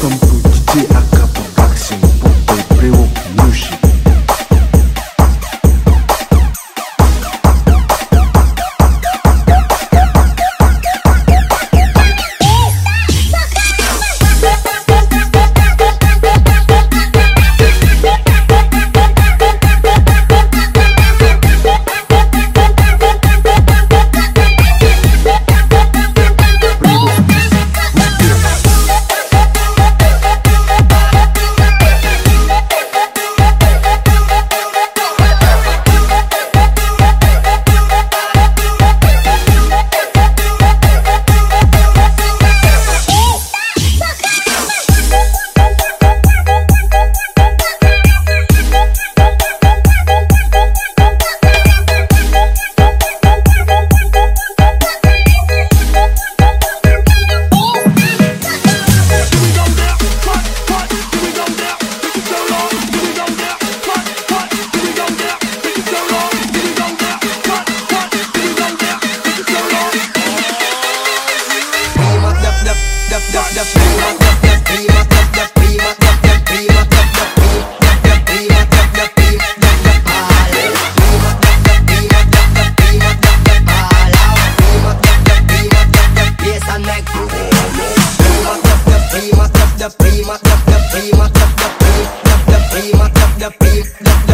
Welcome to DJ Aka. prima, la prima, la prima, la prima, la prima, la prima, la prima.